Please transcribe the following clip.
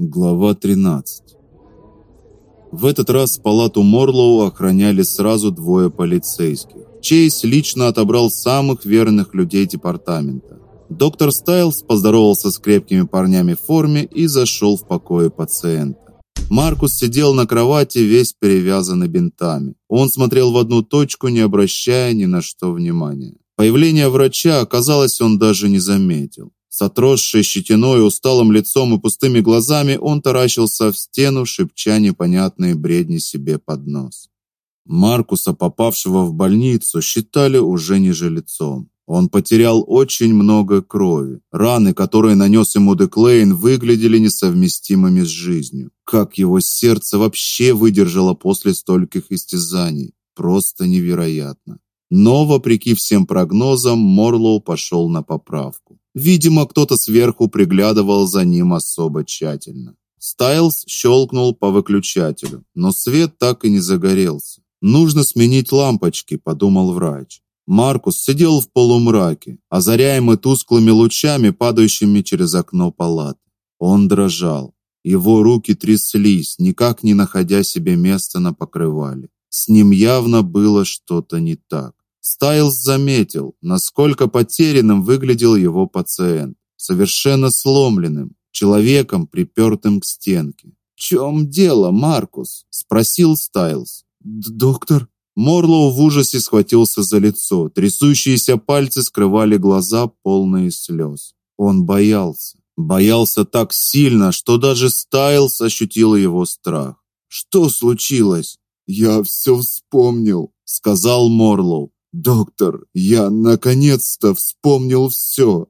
Глава 13. В этот раз палату Морлоу охраняли сразу двое полицейских. Чейз лично отобрал самых верных людей департамента. Доктор Стайлс поздоровался с крепкими парнями в форме и зашел в покои пациента. Маркус сидел на кровати, весь перевязанный бинтами. Он смотрел в одну точку, не обращая ни на что внимания. Появление врача, оказалось, он даже не заметил. С отросшей щетиной, усталым лицом и пустыми глазами он таращился в стену, шепча непонятные бредни себе под нос. Маркуса, попавшего в больницу, считали уже не жилецом. Он потерял очень много крови. Раны, которые нанес ему Деклейн, выглядели несовместимыми с жизнью. Как его сердце вообще выдержало после стольких истязаний? Просто невероятно. Но вопреки всем прогнозам, Морлоу пошел на поправку. Видимо, кто-то сверху приглядывал за ним особо тщательно. Стайлс щелкнул по выключателю, но свет так и не загорелся. Нужно сменить лампочки, подумал врач. Маркус сидел в полумраке, озаряемый тусклыми лучами, падающими через окно палаты. Он дрожал. Его руки тряслись, никак не находя себе места на покрывале. С ним явно было что-то не так. Стайлс заметил, насколько потерянным выглядел его пациент, совершенно сломленным, человеком, припертым к стенке. "В чем дело, Маркус?" спросил Стайлс. "Доктор?" Морлоу в ужасе схватился за лицо. Трясущиеся пальцы скрывали глаза, полные слез. Он боялся, боялся так сильно, что даже Стайлс ощутил его страх. Что случилось? Я все вспомнил, сказал Морлоу. Доктор, я наконец-то вспомнил все.